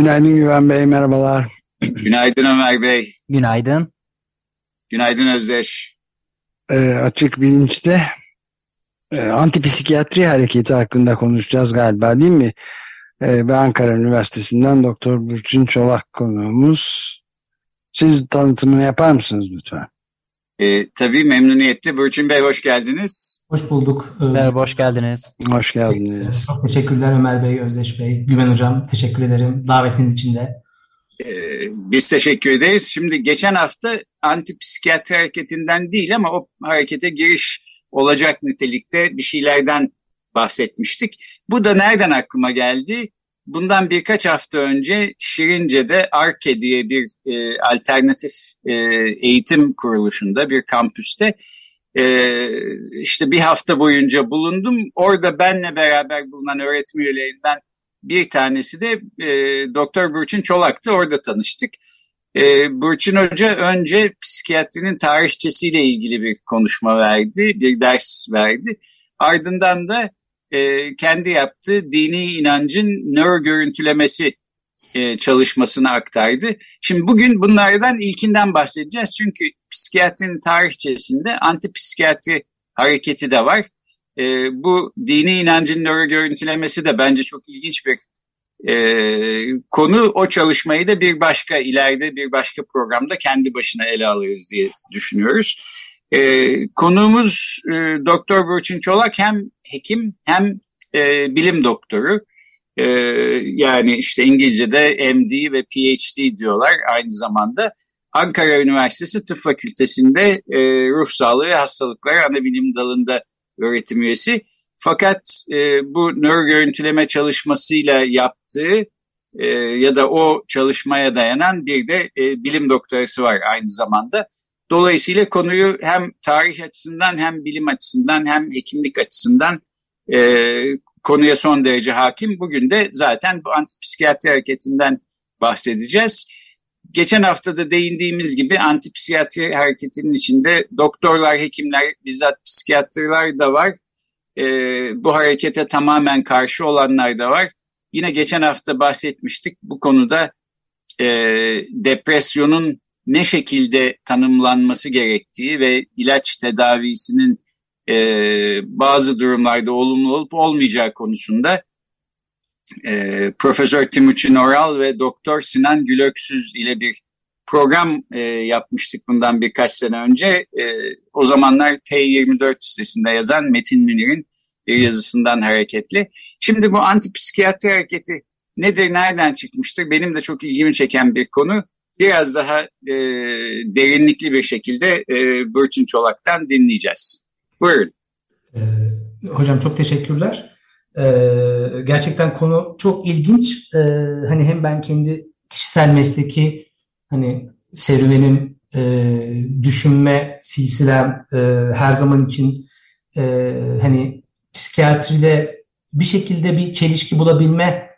Günaydın Güven Bey, merhabalar. Günaydın Ömer Bey. Günaydın. Günaydın Özdeş. Ee, açık bilinçte e, antipsikiyatri hareketi hakkında konuşacağız galiba değil mi? Ee, ve Ankara Üniversitesi'nden Doktor Burçin Çolak konuğumuz. Siz tanıtımını yapar mısınız lütfen? E, tabii memnuniyetle. Burçin Bey hoş geldiniz. Hoş bulduk. Ee, Merhaba, hoş geldiniz. Hoş geldiniz. Çok teşekkürler Ömer Bey, Özdeş Bey, Güven Hocam. Teşekkür ederim davetiniz için de. E, biz teşekkür ederiz. Şimdi geçen hafta antipsikiyatri hareketinden değil ama o harekete giriş olacak nitelikte bir şeylerden bahsetmiştik. Bu da nereden aklıma geldi? Bundan birkaç hafta önce Şirince'de ARKE diye bir e, alternatif e, eğitim kuruluşunda bir kampüste e, işte bir hafta boyunca bulundum. Orada benle beraber bulunan öğretim üyelerinden bir tanesi de e, Doktor Burçin Çolak'tı. Orada tanıştık. E, Burçin Hoca önce psikiyatrinin tarihçesiyle ilgili bir konuşma verdi, bir ders verdi. Ardından da e, kendi yaptığı dini inancın nöro görüntülemesi e, çalışmasını aktardı. Şimdi bugün bunlardan ilkinden bahsedeceğiz. Çünkü psikiyatrinin tarihçesinde antipsikiyatri hareketi de var. E, bu dini inancın nöro görüntülemesi de bence çok ilginç bir e, konu. O çalışmayı da bir başka ileride bir başka programda kendi başına ele alırız diye düşünüyoruz. E, konuğumuz e, Doktor Burçin Çolak hem hekim hem e, bilim doktoru. E, yani işte İngilizce'de MD ve PhD diyorlar aynı zamanda. Ankara Üniversitesi Tıp Fakültesi'nde e, ruh sağlığı ve hastalıkları ana bilim dalında öğretim üyesi. Fakat e, bu nöro görüntüleme çalışmasıyla yaptığı e, ya da o çalışmaya dayanan bir de e, bilim doktorası var aynı zamanda. Dolayısıyla konuyu hem tarih açısından hem bilim açısından hem hekimlik açısından e, konuya son derece hakim. Bugün de zaten bu antipsikiyatri hareketinden bahsedeceğiz. Geçen hafta da değindiğimiz gibi antipsikiyatri hareketinin içinde doktorlar, hekimler, bizzat psikiyatrlar da var. E, bu harekete tamamen karşı olanlar da var. Yine geçen hafta bahsetmiştik bu konuda e, depresyonun ne şekilde tanımlanması gerektiği ve ilaç tedavisinin e, bazı durumlarda olumlu olup olmayacağı konusunda e, Profesör Timuçin Oral ve Doktor Sinan Gülöksüz ile bir program e, yapmıştık bundan birkaç sene önce. E, o zamanlar T24 sitesinde yazan Metin Münir'in bir yazısından hareketli. Şimdi bu antipsikiyatri hareketi nedir, nereden çıkmıştır? Benim de çok ilgimi çeken bir konu biraz daha e, derinlikli bir şekilde e, Burçin Çolak'tan dinleyeceğiz. Buyurun. Ee, hocam çok teşekkürler. Ee, gerçekten konu çok ilginç. Ee, hani hem ben kendi kişisel mesleki hani serüvenim, e, düşünme silsilem e, her zaman için e, hani psikiyatride bir şekilde bir çelişki bulabilme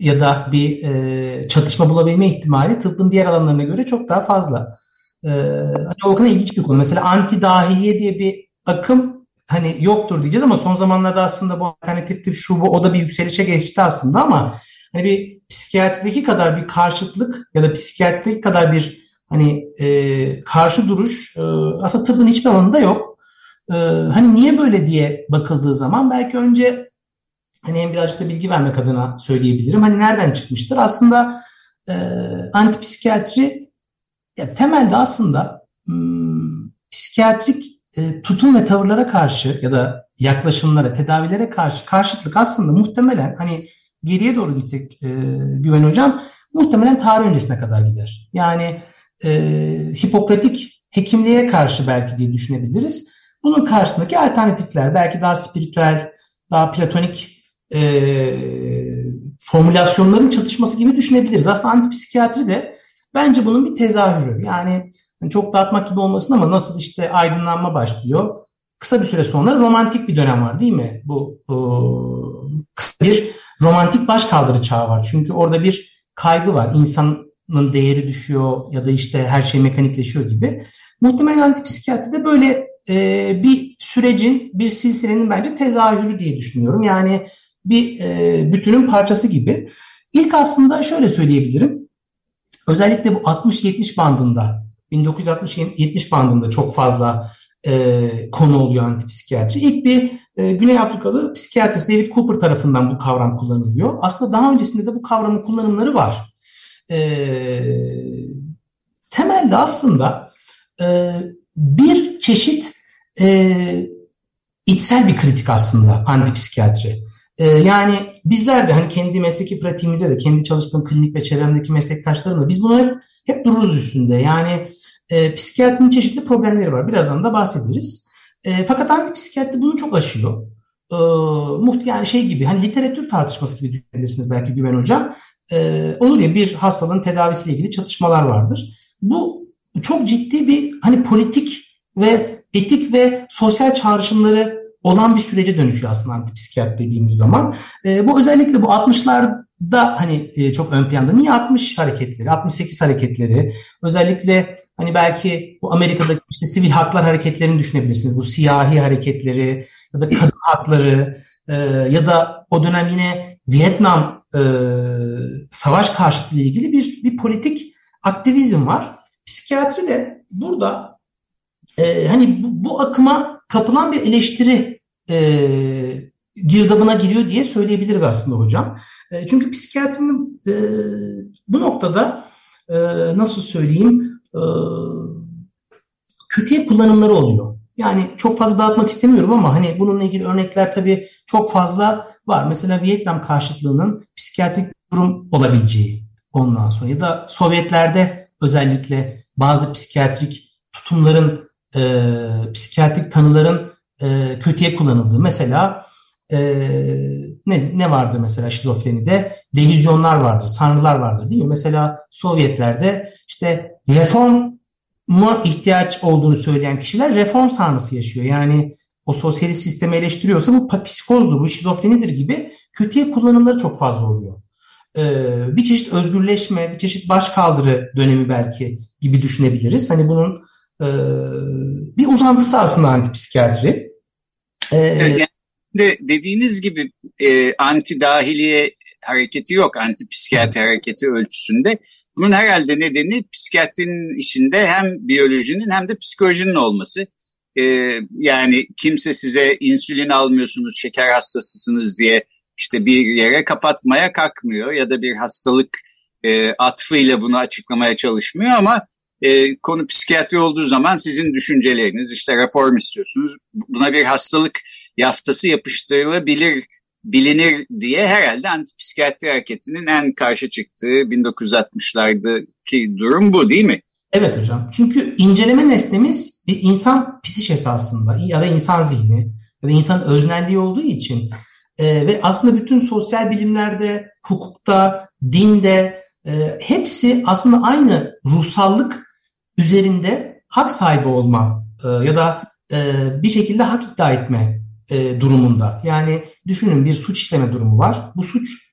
ya da bir e, çatışma bulabilme ihtimali tıbbın diğer alanlarına göre çok daha fazla. E, hani o kadar ilginç bir konu. Mesela anti dahiliye diye bir akım hani yoktur diyeceğiz ama son zamanlarda aslında bu alternatif tip şu bu o da bir yükselişe geçti aslında ama hani bir psikiyatrideki kadar bir karşıtlık ya da psikiyatrideki kadar bir hani e, karşı duruş e, aslında tıbbın hiçbir alanında yok. E, hani niye böyle diye bakıldığı zaman belki önce hani hem birazcık da bilgi vermek adına söyleyebilirim. Hani nereden çıkmıştır? Aslında e, antipsikiyatri ya, temelde aslında hmm, psikiyatrik e, tutum ve tavırlara karşı ya da yaklaşımlara, tedavilere karşı karşıtlık aslında muhtemelen hani geriye doğru gitsek e, Güven Hocam muhtemelen tarih öncesine kadar gider. Yani e, Hipokratik hekimliğe karşı belki diye düşünebiliriz. Bunun karşısındaki alternatifler belki daha spiritüel, daha platonik e, formülasyonların çatışması gibi düşünebiliriz. Aslında antipsikiyatri de bence bunun bir tezahürü. Yani çok dağıtmak gibi olmasın ama nasıl işte aydınlanma başlıyor. Kısa bir süre sonra romantik bir dönem var değil mi? Bu e, kısa bir romantik başkaldırı çağı var. Çünkü orada bir kaygı var. İnsanın değeri düşüyor ya da işte her şey mekanikleşiyor gibi. Muhtemelen antipsikiyatri de böyle e, bir sürecin, bir silsilenin bence tezahürü diye düşünüyorum. Yani bir e, bütünün parçası gibi. İlk aslında şöyle söyleyebilirim. Özellikle bu 60-70 bandında, 1960-70 bandında çok fazla e, konu oluyor antipsikiyatri. İlk bir e, Güney Afrikalı psikiyatrist David Cooper tarafından bu kavram kullanılıyor. Aslında daha öncesinde de bu kavramın kullanımları var. E, temelde aslında e, bir çeşit e, içsel bir kritik aslında antipsikiyatri. E, yani bizler de hani kendi mesleki pratiğimize de kendi çalıştığım klinik ve çevremdeki meslektaşlarımla biz bunu hep, hep dururuz üstünde. Yani e, psikiyatrinin çeşitli problemleri var. Birazdan da bahsederiz. E, fakat antipsikiyatri bunu çok aşıyor. E, muht yani şey gibi hani literatür tartışması gibi düşünebilirsiniz belki Güven Hocam. E, olur ya bir hastalığın tedavisiyle ilgili çatışmalar vardır. Bu çok ciddi bir hani politik ve etik ve sosyal çağrışımları olan bir sürece dönüşüyor aslında antipsikiyat dediğimiz zaman. E, bu özellikle bu 60'larda hani e, çok ön planda. Niye 60 hareketleri, 68 hareketleri, özellikle hani belki bu Amerika'daki işte sivil haklar hareketlerini düşünebilirsiniz. Bu siyahi hareketleri ya da kadın hakları e, ya da o dönem yine Vietnam e, savaş karşıtlığı ile ilgili bir, bir politik aktivizm var. Psikiyatri de burada e, hani bu, bu akıma kapılan bir eleştiri e, girdabına giriyor diye söyleyebiliriz aslında hocam. E, çünkü psikiyatrinin e, bu noktada e, nasıl söyleyeyim e, kötüye kullanımları oluyor. Yani çok fazla dağıtmak istemiyorum ama hani bununla ilgili örnekler tabii çok fazla var. Mesela Vietnam karşıtlığının psikiyatrik durum olabileceği ondan sonra ya da Sovyetlerde özellikle bazı psikiyatrik tutumların e, psikiyatrik tanıların e, kötüye kullanıldığı. Mesela e, ne, ne vardı mesela şizofrenide? Delüzyonlar vardır, sanrılar vardır değil mi? Mesela Sovyetlerde işte reforma ihtiyaç olduğunu söyleyen kişiler reform sanrısı yaşıyor. Yani o sosyalist sistemi eleştiriyorsa bu psikozdur, bu şizofrenidir gibi kötüye kullanımları çok fazla oluyor. Ee, bir çeşit özgürleşme, bir çeşit başkaldırı dönemi belki gibi düşünebiliriz. Hani bunun e, bir uzantısı aslında antipsikiyatri. Ee, yani de dediğiniz gibi e, anti dahiliye hareketi yok anti psikiyatri hareketi ölçüsünde. Bunun herhalde nedeni psikiyatrinin içinde hem biyolojinin hem de psikolojinin olması. E, yani kimse size insülin almıyorsunuz, şeker hastasısınız diye işte bir yere kapatmaya kalkmıyor ya da bir hastalık e, atfıyla bunu açıklamaya çalışmıyor ama e, konu psikiyatri olduğu zaman sizin düşünceleriniz işte reform istiyorsunuz. Buna bir hastalık yaftası yapıştırılabilir bilinir diye herhalde antipsikiyatri hareketinin en karşı çıktığı 1960'lardaki durum bu değil mi? Evet hocam. Çünkü inceleme nesnemiz bir insan psişesi aslında ya da insan zihni ya da insan öznelliği olduğu için e, ve aslında bütün sosyal bilimlerde, hukukta, dinde e, hepsi aslında aynı ruhsallık üzerinde hak sahibi olma e, ya da e, bir şekilde hak iddia etme e, durumunda. Yani düşünün bir suç işleme durumu var. Bu suç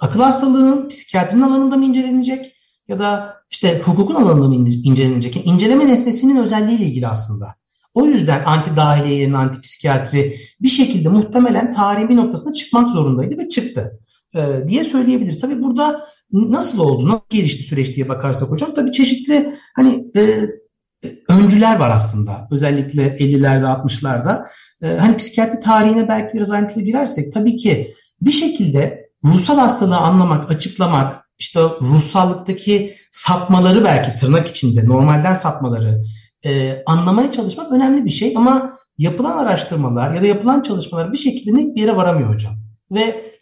akıl hastalığının psikiyatrinin alanında mı incelenecek ya da işte hukukun alanında mı incelenecek? Yani inceleme nesnesinin özelliğiyle ilgili aslında. O yüzden anti dahiliye yerine anti psikiyatri bir şekilde muhtemelen tarihin bir noktasına çıkmak zorundaydı ve çıktı e, diye söyleyebiliriz. Tabii burada nasıl oldu, nasıl gelişti süreç diye bakarsak hocam tabii çeşitli hani e, e öncüler var aslında. Özellikle 50'lerde 60'larda. E, hani psikiyatri tarihine belki biraz ayrıntılı girersek tabii ki bir şekilde ruhsal hastalığı anlamak, açıklamak, işte ruhsallıktaki sapmaları belki tırnak içinde normalden sapmaları e, anlamaya çalışmak önemli bir şey ama yapılan araştırmalar ya da yapılan çalışmalar bir şekilde net bir yere varamıyor hocam. Ve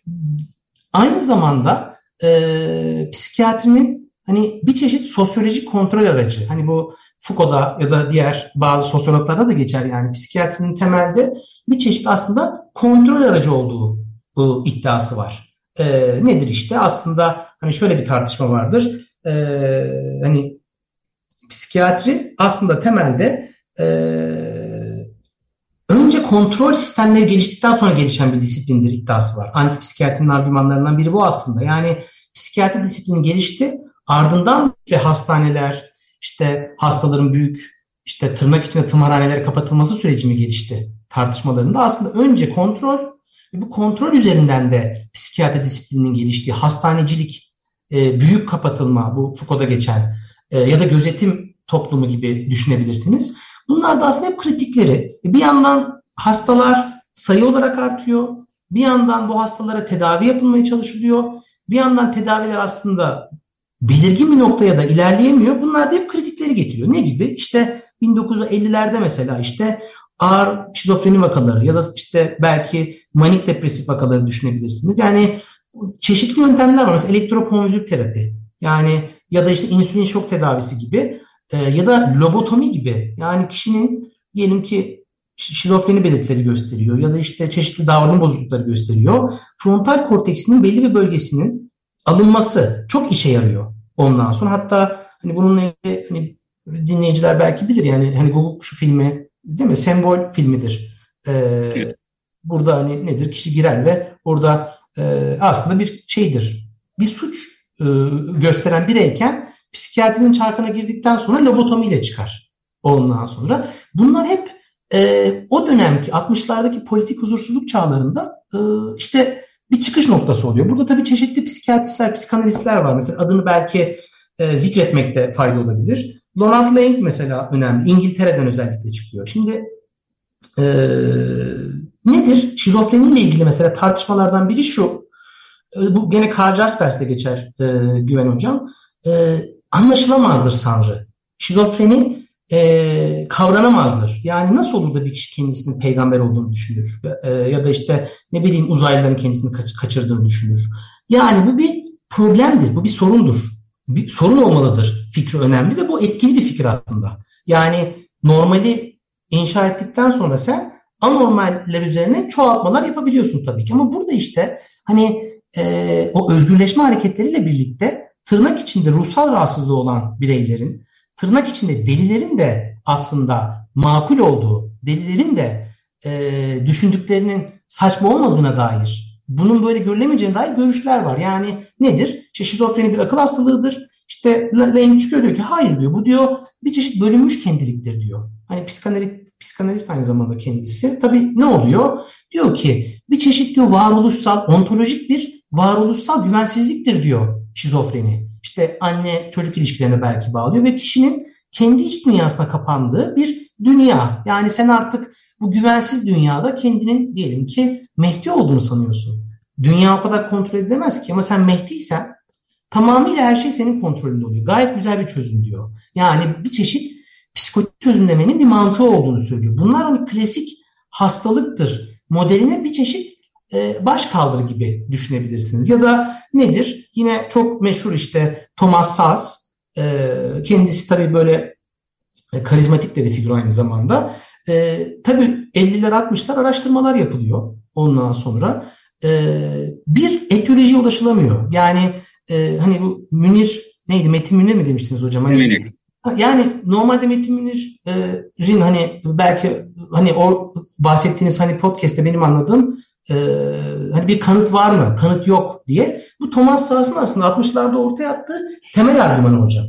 aynı zamanda e, psikiyatrinin hani bir çeşit sosyolojik kontrol aracı. Hani bu Foucault'da ya da diğer bazı sosyologlarda da geçer yani psikiyatrinin temelde bir çeşit aslında kontrol aracı olduğu e, iddiası var. E, nedir işte? Aslında hani şöyle bir tartışma vardır. E, hani psikiyatri aslında temelde e, kontrol sistemleri geliştikten sonra gelişen bir disiplindir iddiası var. Antipsikiyatrinin argümanlarından biri bu aslında. Yani psikiyatri disiplini gelişti. Ardından işte hastaneler, işte hastaların büyük işte tırnak içinde tımarhaneler kapatılması süreci mi gelişti tartışmalarında aslında önce kontrol ve bu kontrol üzerinden de psikiyatri disiplininin geliştiği hastanecilik, e, büyük kapatılma bu Foucault'da geçen e, ya da gözetim toplumu gibi düşünebilirsiniz. Bunlar da aslında hep kritikleri. Bir yandan hastalar sayı olarak artıyor. Bir yandan bu hastalara tedavi yapılmaya çalışılıyor. Bir yandan tedaviler aslında belirgin bir noktaya da ilerleyemiyor. Bunlar da hep kritikleri getiriyor. Ne gibi? İşte 1950'lerde mesela işte ağır şizofreni vakaları ya da işte belki manik depresif vakaları düşünebilirsiniz. Yani çeşitli yöntemler var. Mesela elektrokonvülsif terapi. Yani ya da işte insülin şok tedavisi gibi e, ya da lobotomi gibi. Yani kişinin diyelim ki şizofreni belirtileri gösteriyor ya da işte çeşitli davranım bozuklukları gösteriyor. Frontal korteksinin belli bir bölgesinin alınması çok işe yarıyor ondan sonra. Hatta hani bununla ilgili hani dinleyiciler belki bilir yani hani Google şu filmi değil mi? Sembol filmidir. Ee, Burada hani nedir? Kişi girer ve orada e, aslında bir şeydir. Bir suç e, gösteren bireyken psikiyatrinin çarkına girdikten sonra lobotomiyle çıkar. Ondan sonra. Bunlar hep e, o dönemki 60'lardaki politik huzursuzluk çağlarında e, işte bir çıkış noktası oluyor. Burada tabii çeşitli psikiyatristler, psikanalistler var. Mesela adını belki e, zikretmekte fayda olabilir. Donald Lang mesela önemli. İngiltere'den özellikle çıkıyor. Şimdi e, nedir? Şizofreni ile ilgili mesela tartışmalardan biri şu. E, bu gene Karl Jaspers'te geçer e, Güven Hocam. E, anlaşılamazdır Sanrı. Şizofreni e, kavranamazdır. Yani nasıl olur da bir kişi kendisinin peygamber olduğunu düşünür? E, ya da işte ne bileyim uzaylıların kendisini kaç, kaçırdığını düşünür. Yani bu bir problemdir. Bu bir sorundur bir sorun olmalıdır fikri önemli ve bu etkili bir fikir aslında. Yani normali inşa ettikten sonra sen anormaller üzerine çoğaltmalar yapabiliyorsun tabii ki. Ama burada işte hani e, o özgürleşme hareketleriyle birlikte tırnak içinde ruhsal rahatsızlığı olan bireylerin, tırnak içinde delilerin de aslında makul olduğu, delilerin de e, düşündüklerinin saçma olmadığına dair bunun böyle görülemeyeceğine dair görüşler var. Yani nedir? İşte şizofreni bir akıl hastalığıdır. İşte Lane çıkıyor diyor ki hayır diyor. Bu diyor bir çeşit bölünmüş kendiliktir diyor. Hani psikanalist, psikanalist aynı zamanda kendisi. Tabii ne oluyor? Diyor ki bir çeşit diyor varoluşsal, ontolojik bir varoluşsal güvensizliktir diyor şizofreni. İşte anne çocuk ilişkilerine belki bağlıyor ve kişinin kendi iç dünyasına kapandığı bir dünya. Yani sen artık bu güvensiz dünyada kendinin diyelim ki Mehdi olduğunu sanıyorsun. Dünya o kadar kontrol edilemez ki ama sen Mehdi'ysen tamamıyla her şey senin kontrolünde oluyor. Gayet güzel bir çözüm diyor. Yani bir çeşit psikolojik çözümlemenin bir mantığı olduğunu söylüyor. Bunlar hani klasik hastalıktır modeline bir çeşit baş kaldır gibi düşünebilirsiniz. Ya da nedir? Yine çok meşhur işte Thomas Saz. E, kendisi tabii böyle e, karizmatik de bir figür aynı zamanda. E, tabii 50'ler 60'lar araştırmalar yapılıyor ondan sonra. E, bir etiyolojiye ulaşılamıyor. Yani e, hani bu Münir neydi Metin Münir mi demiştiniz hocam? Hani, Münir. Yani normalde Metin Münir'in hani belki hani o bahsettiğiniz hani podcast'te benim anladığım e, hani bir kanıt var mı? Kanıt yok diye. Bu Thomas Sass'ın aslında 60'larda ortaya attığı temel argümanı hocam.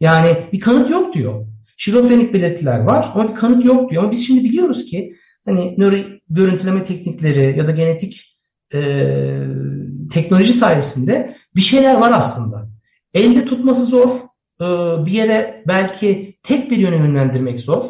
Yani bir kanıt yok diyor. Şizofrenik belirtiler var ama bir kanıt yok diyor. Ama biz şimdi biliyoruz ki hani nöro görüntüleme teknikleri ya da genetik e, teknoloji sayesinde bir şeyler var aslında. Elde tutması zor. E, bir yere belki tek bir yöne yönlendirmek zor.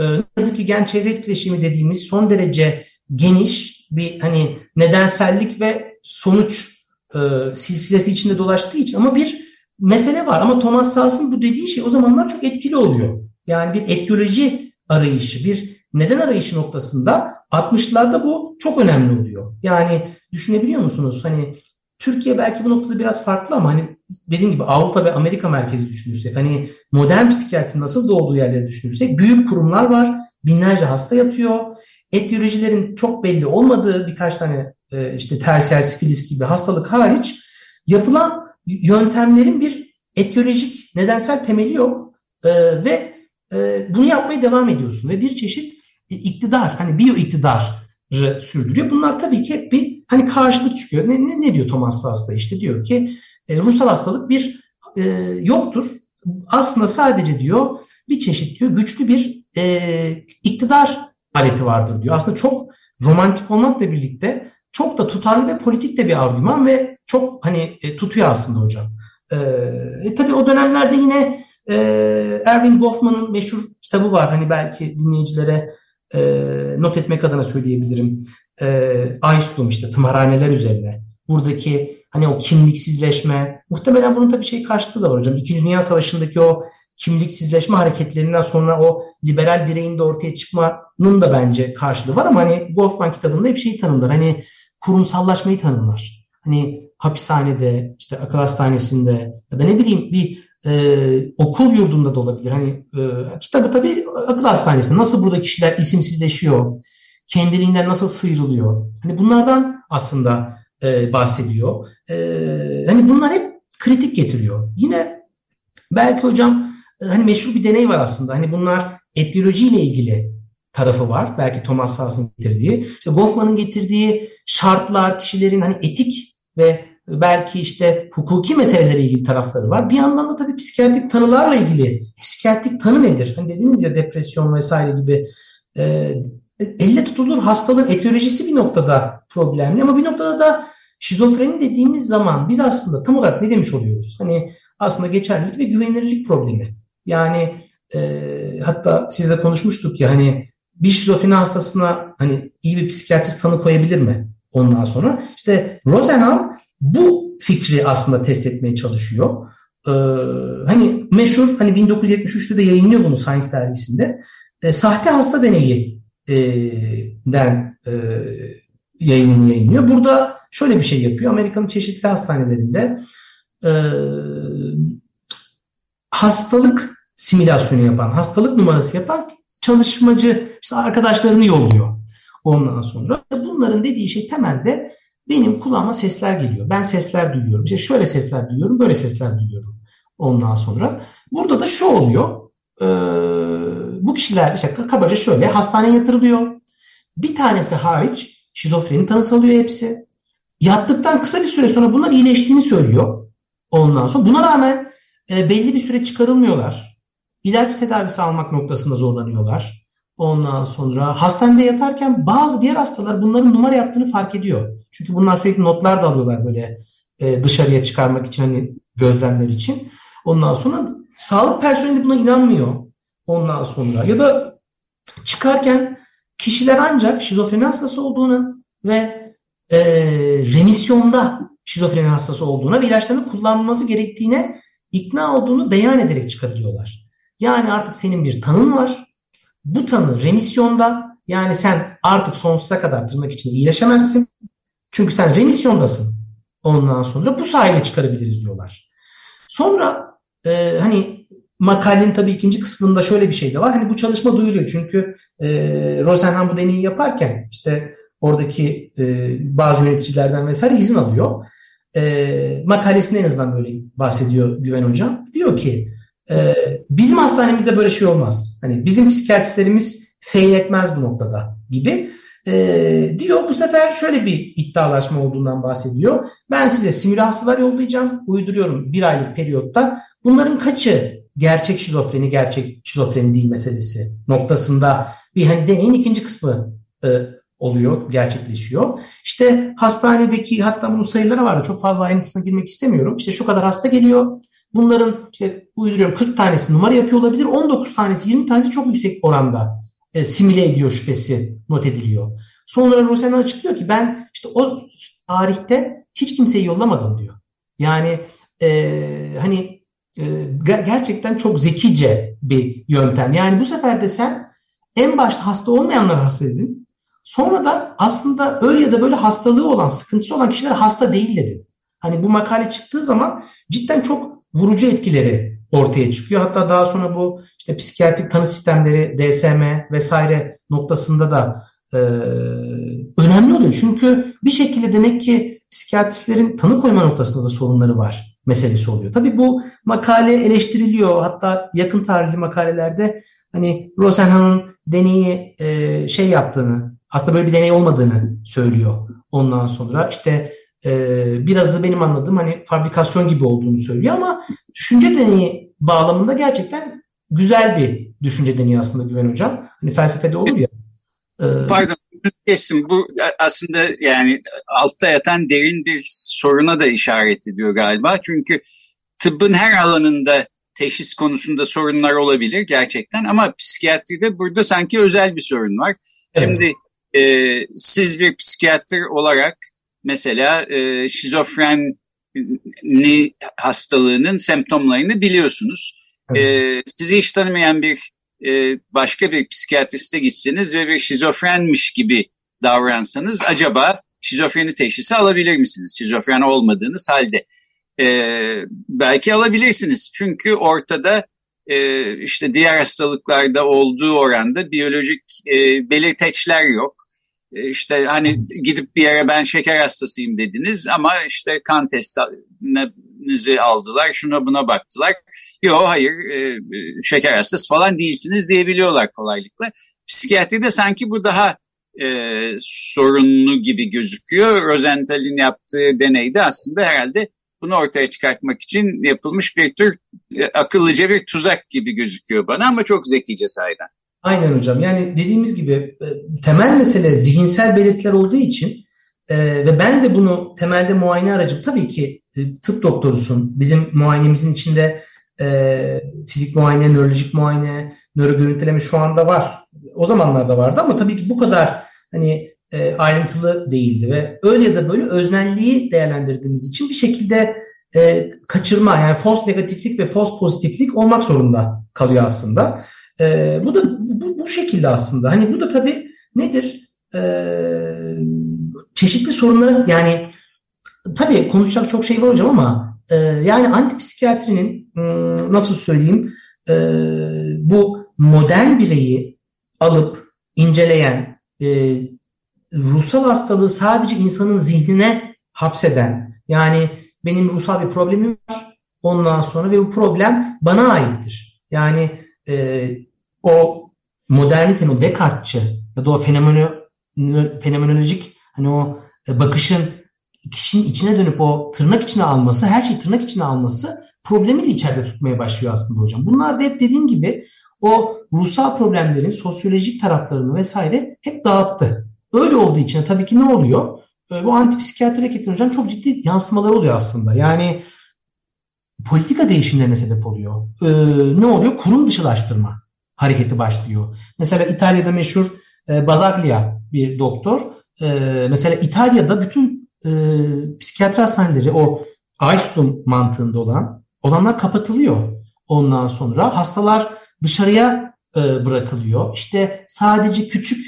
E, yazık ki gen çevre etkileşimi dediğimiz son derece geniş bir hani nedensellik ve sonuç e, silsilesi içinde dolaştığı için ama bir mesele var. Ama Thomas Sass'ın bu dediği şey o zamanlar çok etkili oluyor. Yani bir etiyoloji arayışı, bir neden arayışı noktasında 60'larda bu çok önemli oluyor. Yani düşünebiliyor musunuz? Hani Türkiye belki bu noktada biraz farklı ama hani dediğim gibi Avrupa ve Amerika merkezi düşünürsek hani modern psikiyatri nasıl doğduğu yerleri düşünürsek büyük kurumlar var. Binlerce hasta yatıyor. Etiyolojilerin çok belli olmadığı birkaç tane e, işte tersiyer sifilis gibi hastalık hariç yapılan yöntemlerin bir etiyolojik nedensel temeli yok e, ve e, bunu yapmaya devam ediyorsun ve bir çeşit iktidar hani biyo iktidar sürdürüyor. Bunlar tabii ki hep bir hani karşılık çıkıyor. Ne, ne, ne diyor Thomas Hasta işte diyor ki e, ruhsal hastalık bir e, yoktur. Aslında sadece diyor bir çeşit diyor güçlü bir e, iktidar aleti vardır diyor. Aslında çok romantik olmakla birlikte çok da tutarlı ve politik de bir argüman ve çok hani e, tutuyor aslında hocam. E, e, tabii o dönemlerde yine e, Erwin Goffman'ın meşhur kitabı var. Hani belki dinleyicilere e, not etmek adına söyleyebilirim. E, Aystum işte tımarhaneler üzerine. Buradaki hani o kimliksizleşme, muhtemelen bunun tabii şey karşılığı da var hocam. İkinci Dünya Savaşı'ndaki o kimliksizleşme hareketlerinden sonra o liberal bireyin de ortaya çıkmanın da bence karşılığı var ama hani Goffman kitabında hep şeyi tanımlar. Hani kurumsallaşmayı tanımlar. Hani hapishanede, işte akıl hastanesinde ya da ne bileyim bir e, okul yurdunda da olabilir. Hani e, kitabı tabii akıl hastanesinde nasıl burada kişiler isimsizleşiyor, kendiliğinden nasıl sıyrılıyor. Hani bunlardan aslında e, bahsediyor. E, hani bunlar hep kritik getiriyor. Yine belki hocam hani meşhur bir deney var aslında. Hani bunlar etiyolojiyle ilgili tarafı var. Belki Thomas Sass'ın getirdiği. İşte Goffman'ın getirdiği şartlar, kişilerin hani etik ve belki işte hukuki meselelere ilgili tarafları var. Bir yandan da tabii psikiyatrik tanılarla ilgili. Psikiyatrik tanı nedir? Hani dediniz ya depresyon vesaire gibi e, elle tutulur hastalığın etiyolojisi bir noktada problemli ama bir noktada da şizofreni dediğimiz zaman biz aslında tam olarak ne demiş oluyoruz? Hani aslında geçerlilik ve güvenilirlik problemi. Yani e, hatta sizle konuşmuştuk ya hani bir şizofreni hastasına hani iyi bir psikiyatrist tanı koyabilir mi? Ondan sonra işte Rosenham bu fikri aslında test etmeye çalışıyor. Ee, hani meşhur hani 1973'te de yayınlıyor bunu Science dergisinde. E, sahte hasta deneyi e, den e, yayınını yayınlıyor. Burada şöyle bir şey yapıyor. Amerika'nın çeşitli hastanelerinde e, hastalık simülasyonu yapan, hastalık numarası yapan çalışmacı işte arkadaşlarını yolluyor. Ondan sonra bunların dediği şey temelde benim kulağıma sesler geliyor. Ben sesler duyuyorum. İşte şöyle sesler duyuyorum, böyle sesler duyuyorum. Ondan sonra burada da şu oluyor. E, bu kişiler işte kabaca şöyle hastaneye yatırılıyor. Bir tanesi hariç şizofreni tanısı alıyor hepsi. Yattıktan kısa bir süre sonra bunlar iyileştiğini söylüyor. Ondan sonra buna rağmen e, belli bir süre çıkarılmıyorlar. İlaç tedavisi almak noktasında zorlanıyorlar. Ondan sonra hastanede yatarken bazı diğer hastalar bunların numara yaptığını fark ediyor. Çünkü bunlar sürekli notlar da alıyorlar böyle e, dışarıya çıkarmak için hani gözlemler için. Ondan sonra sağlık personeli buna inanmıyor. Ondan sonra ya da çıkarken kişiler ancak şizofreni hastası olduğunu ve e, remisyonda şizofreni hastası olduğuna ve ilaçlarını kullanması gerektiğine ikna olduğunu beyan ederek çıkabiliyorlar. Yani artık senin bir tanın var. Bu tanı remisyonda yani sen artık sonsuza kadar tırnak içinde iyileşemezsin. Çünkü sen remisyondasın. Ondan sonra bu sayede çıkarabiliriz diyorlar. Sonra e, hani makalenin tabii ikinci kısmında şöyle bir şey de var. Hani bu çalışma duyuluyor. Çünkü e, Rosenhan bu deneyi yaparken işte oradaki e, bazı yöneticilerden vesaire izin alıyor. E, makalesinde en azından böyle bahsediyor Güven Hocam. Diyor ki e, bizim hastanemizde böyle şey olmaz. Hani bizim psikiyatristlerimiz fail etmez bu noktada gibi. E, diyor bu sefer şöyle bir iddialaşma olduğundan bahsediyor. Ben size simüle yollayacağım. Uyduruyorum bir aylık periyotta. Bunların kaçı gerçek şizofreni, gerçek şizofreni değil meselesi noktasında bir hani deneyin ikinci kısmı e, oluyor, gerçekleşiyor. İşte hastanedeki hatta bunun sayıları vardı. Çok fazla ayrıntısına girmek istemiyorum. İşte şu kadar hasta geliyor. Bunların işte uyduruyorum 40 tanesi numara yapıyor olabilir. 19 tanesi 20 tanesi çok yüksek oranda e, simüle ediyor şüphesi not ediliyor. Sonra Rosen açıklıyor ki ben işte o tarihte hiç kimseyi yollamadım diyor. Yani e, hani e, gerçekten çok zekice bir yöntem. Yani bu sefer de sen en başta hasta olmayanları hasta edin. Sonra da aslında öyle ya da böyle hastalığı olan, sıkıntısı olan kişiler hasta değil dedin. Hani bu makale çıktığı zaman cidden çok vurucu etkileri ortaya çıkıyor. Hatta daha sonra bu işte psikiyatrik tanı sistemleri, DSM vesaire noktasında da e, önemli oluyor. Çünkü bir şekilde demek ki psikiyatristlerin tanı koyma noktasında da sorunları var meselesi oluyor. Tabii bu makale eleştiriliyor. Hatta yakın tarihli makalelerde hani Rosenhan'ın deneyi e, şey yaptığını, aslında böyle bir deney olmadığını söylüyor. Ondan sonra işte e, birazı benim anladığım hani fabrikasyon gibi olduğunu söylüyor ama düşünce deneyi bağlamında gerçekten güzel bir düşünce deneyi aslında Güven Hocam. Hani felsefede olur ya. E, Pardon kesin bu aslında yani altta yatan derin bir soruna da işaret ediyor galiba. Çünkü tıbbın her alanında teşhis konusunda sorunlar olabilir gerçekten ama psikiyatride burada sanki özel bir sorun var. Evet. Şimdi e, siz bir psikiyatr olarak mesela e, şizofreni hastalığının semptomlarını biliyorsunuz. Evet. E, sizi hiç tanımayan bir e, başka bir psikiyatriste gitseniz ve bir şizofrenmiş gibi davransanız acaba şizofreni teşhisi alabilir misiniz? Şizofren olmadığınız halde. E, belki alabilirsiniz çünkü ortada e, işte diğer hastalıklarda olduğu oranda biyolojik e, belirteçler yok. E, işte hani gidip bir yere ben şeker hastasıyım dediniz ama işte kan testinizi aldılar, şuna buna baktılar. Yok hayır e, şeker hastası falan değilsiniz diyebiliyorlar kolaylıkla. Psikiyatride sanki bu daha e, sorunlu gibi gözüküyor. Rosenthal'in yaptığı deneyde aslında herhalde bunu ortaya çıkartmak için yapılmış bir tür e, akıllıca bir tuzak gibi gözüküyor bana ama çok zekice sahiden. Aynen hocam. Yani dediğimiz gibi e, temel mesele zihinsel belirtiler olduğu için e, ve ben de bunu temelde muayene aracım tabii ki e, tıp doktorusun. Bizim muayenemizin içinde fizik muayene, nörolojik muayene, nöro görüntüleme şu anda var. O zamanlarda vardı ama tabii ki bu kadar hani ayrıntılı değildi ve öyle ya da böyle öznelliği değerlendirdiğimiz için bir şekilde e, kaçırma yani false negatiflik ve false pozitiflik olmak zorunda kalıyor aslında. E, bu da bu, bu şekilde aslında. Hani bu da tabii nedir? E, çeşitli sorunlara yani tabii konuşacak çok şey var hocam ama e, yani antipsikiyatrinin e, nasıl söyleyeyim e, bu modern bireyi alıp inceleyen e, ruhsal hastalığı sadece insanın zihnine hapseden yani benim ruhsal bir problemim var ondan sonra ve bu problem bana aittir. Yani e, o modernitenin o Descartes'çı ya da o fenomeno, fenomenolojik hani o bakışın kişinin içine dönüp o tırnak içine alması, her şeyi tırnak içine alması problemi de içeride tutmaya başlıyor aslında hocam. Bunlar da hep dediğim gibi o ruhsal problemlerin sosyolojik taraflarını vesaire hep dağıttı. Öyle olduğu için tabii ki ne oluyor? E, bu antipsikiyatri hareketinin hocam çok ciddi yansımaları oluyor aslında. Yani politika değişimlerine sebep oluyor. Ee, ne oluyor? Kurum dışılaştırma hareketi başlıyor. Mesela İtalya'da meşhur e, Bazaglia bir doktor. E, mesela İtalya'da bütün e, psikiyatri hastaneleri o Aystum mantığında olan olanlar kapatılıyor. Ondan sonra hastalar dışarıya e, bırakılıyor. İşte sadece küçük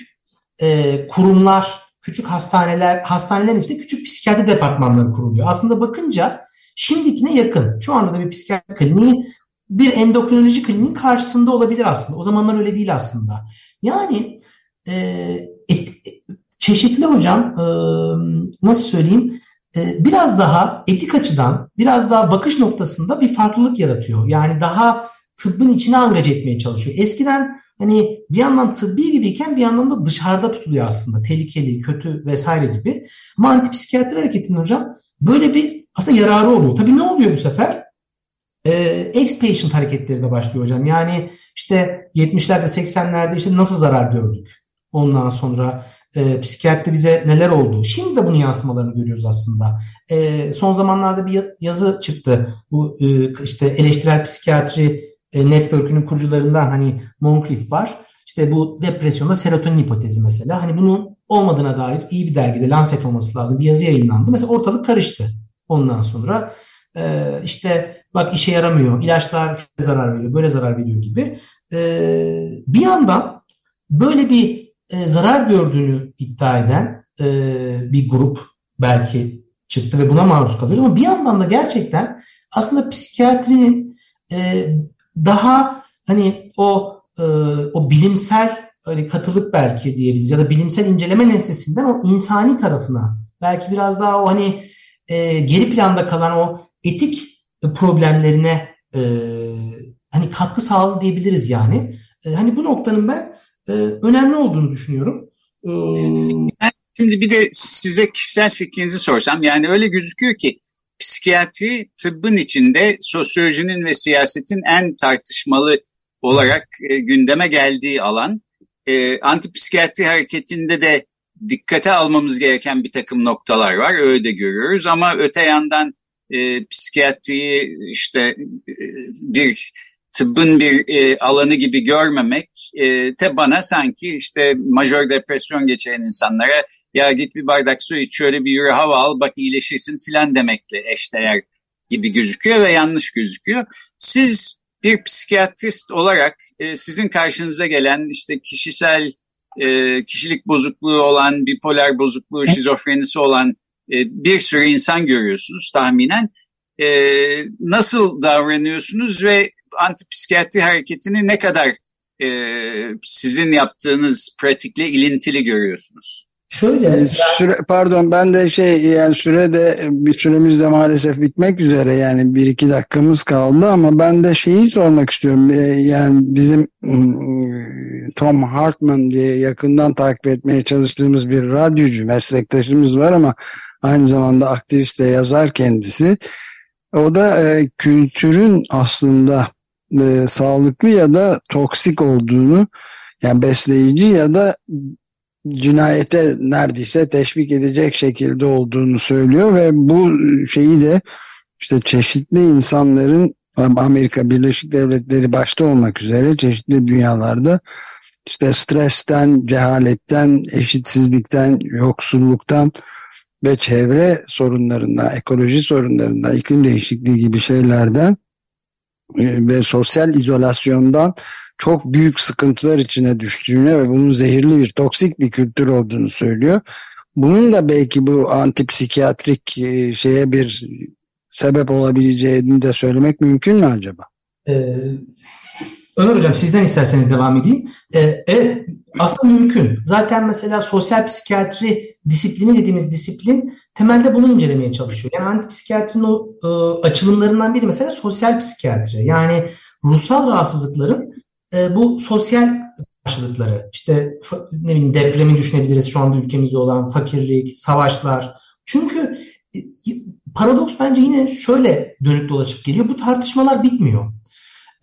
e, kurumlar, küçük hastaneler, hastanelerin içinde küçük psikiyatri departmanları kuruluyor. Aslında bakınca şimdikine yakın. Şu anda da bir psikiyatri kliniği bir endokrinoloji kliniğin karşısında olabilir aslında. O zamanlar öyle değil aslında. Yani e, et, çeşitli hocam e, nasıl söyleyeyim e, biraz daha etik açıdan biraz daha bakış noktasında bir farklılık yaratıyor. Yani daha tıbbın içine angaje etmeye çalışıyor. Eskiden hani bir yandan tıbbi gibiyken bir yandan da dışarıda tutuluyor aslında. Tehlikeli, kötü vesaire gibi. Ama antipsikiyatri hareketinin hocam böyle bir aslında yararı oluyor. Tabii ne oluyor bu sefer? E, ex-patient hareketleri de başlıyor hocam. Yani işte 70'lerde 80'lerde işte nasıl zarar gördük. Ondan sonra e, psikiyatride bize neler oldu. Şimdi de bunun yansımalarını görüyoruz aslında. E, son zamanlarda bir yazı çıktı. Bu e, işte eleştirel psikiyatri e, network'ünün kurucularından hani Moncrief var. İşte bu depresyonda serotonin hipotezi mesela. Hani bunun olmadığına dair iyi bir dergide Lancet olması lazım. Bir yazı yayınlandı. Mesela ortalık karıştı. Ondan sonra e, işte bak işe yaramıyor, ilaçlar şöyle zarar veriyor, böyle zarar veriyor gibi. E, bir yandan böyle bir e, zarar gördüğünü iddia eden e, bir grup belki çıktı ve buna maruz kalıyor ama bir yandan da gerçekten aslında psikiyatrinin e, daha hani o e, o bilimsel e, hani katılık belki diyebiliriz ya da bilimsel inceleme nesnesinden o insani tarafına belki biraz daha o hani e, geri planda kalan o etik problemlerine e, hani katkı sağladı diyebiliriz yani. E, hani bu noktanın ben e, önemli olduğunu düşünüyorum. E, Şimdi bir de size kişisel fikrinizi sorsam yani öyle gözüküyor ki psikiyatri tıbbın içinde sosyolojinin ve siyasetin en tartışmalı olarak e, gündeme geldiği alan. E, antipsikiyatri hareketinde de dikkate almamız gereken bir takım noktalar var. Öyle de görüyoruz ama öte yandan e, psikiyatriyi işte e, bir tıbbın bir e, alanı gibi görmemek e, te bana sanki işte majör depresyon geçiren insanlara ya git bir bardak su iç şöyle bir yürü hava al bak iyileşirsin filan demekle eşdeğer gibi gözüküyor ve yanlış gözüküyor. Siz bir psikiyatrist olarak e, sizin karşınıza gelen işte kişisel e, kişilik bozukluğu olan, bipolar bozukluğu, şizofrenisi olan bir sürü insan görüyorsunuz tahminen. E, nasıl davranıyorsunuz ve antipsikiyatri hareketini ne kadar e, sizin yaptığınız pratikle ilintili görüyorsunuz? Şöyle süre, pardon ben de şey yani süre de bir süremiz de maalesef bitmek üzere yani bir iki dakikamız kaldı ama ben de şeyi sormak istiyorum yani bizim ıı, Tom Hartman diye yakından takip etmeye çalıştığımız bir radyocu meslektaşımız var ama aynı zamanda aktivist ve yazar kendisi. O da e, kültürün aslında e, sağlıklı ya da toksik olduğunu yani besleyici ya da cinayete neredeyse teşvik edecek şekilde olduğunu söylüyor ve bu şeyi de işte çeşitli insanların Amerika Birleşik Devletleri başta olmak üzere çeşitli dünyalarda işte stresten, cehaletten, eşitsizlikten, yoksulluktan ve çevre sorunlarından, ekoloji sorunlarından, iklim değişikliği gibi şeylerden e, ve sosyal izolasyondan çok büyük sıkıntılar içine düştüğünü ve bunun zehirli bir toksik bir kültür olduğunu söylüyor. Bunun da belki bu antipsikiyatrik e, şeye bir sebep olabileceğini de söylemek mümkün mü acaba? Ee, Ömer Hocam sizden isterseniz devam edeyim. Ee, evet aslında mümkün. Zaten mesela sosyal psikiyatri disiplini dediğimiz disiplin temelde bunu incelemeye çalışıyor. Yani antipsikiyatrinin o e, açılımlarından biri mesela sosyal psikiyatri. Yani ruhsal rahatsızlıkların e, bu sosyal karşılıkları işte ne bileyim depremi düşünebiliriz şu anda ülkemizde olan fakirlik, savaşlar. Çünkü e, paradoks bence yine şöyle dönüp dolaşıp geliyor. Bu tartışmalar bitmiyor.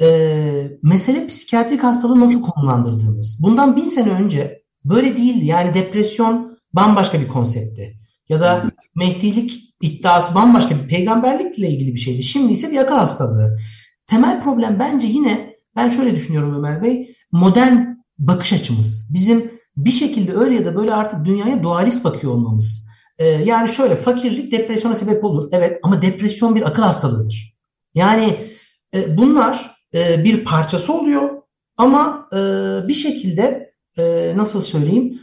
E, mesele psikiyatrik hastalığı nasıl konumlandırdığımız. Bundan bin sene önce böyle değildi. Yani depresyon bambaşka bir konseptti. Ya da mehdilik iddiası bambaşka bir peygamberlikle ilgili bir şeydi. Şimdi ise bir akıl hastalığı. Temel problem bence yine ben şöyle düşünüyorum Ömer Bey. Modern bakış açımız. Bizim bir şekilde öyle ya da böyle artık dünyaya dualist bakıyor olmamız. Ee, yani şöyle fakirlik depresyona sebep olur. Evet ama depresyon bir akıl hastalığıdır. Yani e, bunlar e, bir parçası oluyor ama e, bir şekilde e, nasıl söyleyeyim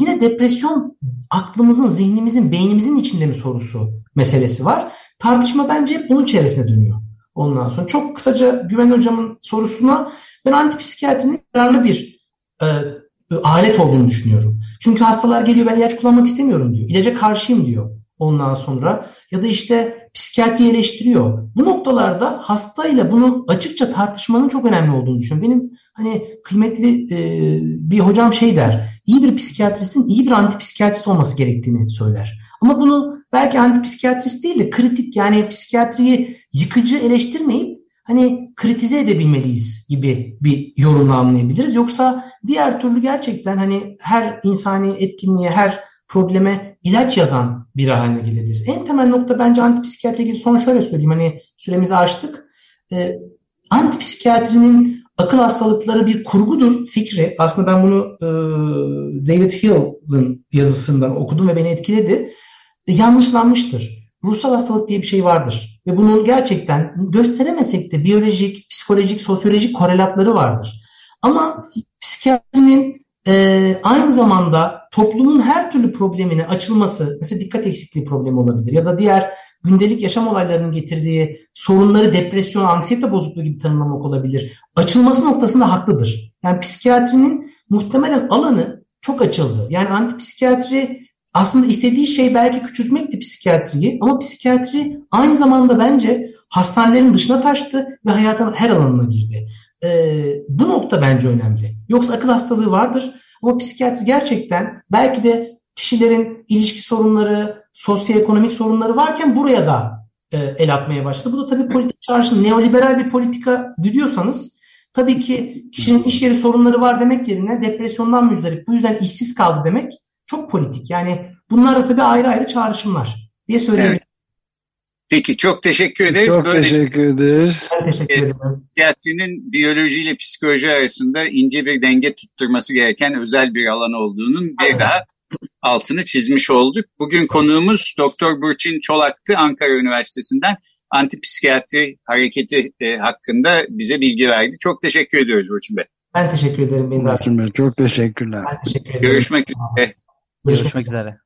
yine depresyon aklımızın, zihnimizin, beynimizin içinde mi sorusu meselesi var. Tartışma bence hep bunun çevresine dönüyor. Ondan sonra çok kısaca Güven Hocam'ın sorusuna ben antipsikiyatrinin yararlı bir e, alet olduğunu düşünüyorum. Çünkü hastalar geliyor ben ilaç kullanmak istemiyorum diyor. İlaca karşıyım diyor ondan sonra. Ya da işte psikiyatri eleştiriyor. Bu noktalarda hastayla bunu açıkça tartışmanın çok önemli olduğunu düşünüyorum. Benim hani kıymetli e, bir hocam şey der. İyi bir psikiyatristin iyi bir antipsikiyatrist olması gerektiğini söyler. Ama bunu belki antipsikiyatrist değil de kritik yani psikiyatriyi yıkıcı eleştirmeyip hani kritize edebilmeliyiz gibi bir yorumla anlayabiliriz. Yoksa diğer türlü gerçekten hani her insani etkinliğe, her probleme ilaç yazan bir haline gelebiliriz. En temel nokta bence antipsikiyatri ilgili son şöyle söyleyeyim. Hani süremizi açtık. Ee, antipsikiyatrinin akıl hastalıkları bir kurgudur fikri. Aslında ben bunu e, David Hill'ın yazısından okudum ve beni etkiledi. E, yanlışlanmıştır. Ruhsal hastalık diye bir şey vardır. Ve bunun gerçekten gösteremesek de biyolojik, psikolojik, sosyolojik korelatları vardır. Ama psikiyatrinin e, aynı zamanda toplumun her türlü problemine açılması, mesela dikkat eksikliği problemi olabilir ya da diğer gündelik yaşam olaylarının getirdiği sorunları depresyon, anksiyete bozukluğu gibi tanımlamak olabilir. Açılması noktasında haklıdır. Yani psikiyatrinin muhtemelen alanı çok açıldı. Yani antipsikiyatri aslında istediği şey belki küçültmekti psikiyatriyi ama psikiyatri aynı zamanda bence hastanelerin dışına taştı ve hayatın her alanına girdi. Ee, bu nokta bence önemli. Yoksa akıl hastalığı vardır ama psikiyatri gerçekten belki de kişilerin ilişki sorunları, sosyoekonomik sorunları varken buraya da e, el atmaya başladı. Bu da tabii politik çağrışım, neoliberal bir politika güdüyorsanız tabii ki kişinin iş yeri sorunları var demek yerine depresyondan müzdarip, bu yüzden işsiz kaldı demek çok politik. Yani bunlar da tabii ayrı ayrı çağrışımlar diye söyleyebilirim. Evet. Peki çok teşekkür ederiz. Çok Böyle teşekkür ederiz. Psikiyatrinin biyoloji ile psikoloji arasında ince bir denge tutturması gereken özel bir alan olduğunun bir Aynen. daha altını çizmiş olduk. Bugün konuğumuz Doktor Burçin Çolak'tı Ankara Üniversitesi'nden antipsikiyatri hareketi e, hakkında bize bilgi verdi. Çok teşekkür ediyoruz Burçin Bey. Ben teşekkür ederim. Burçin Bey çok teşekkürler. Ben teşekkür ederim. Görüşmek üzere. Görüşmek üzere.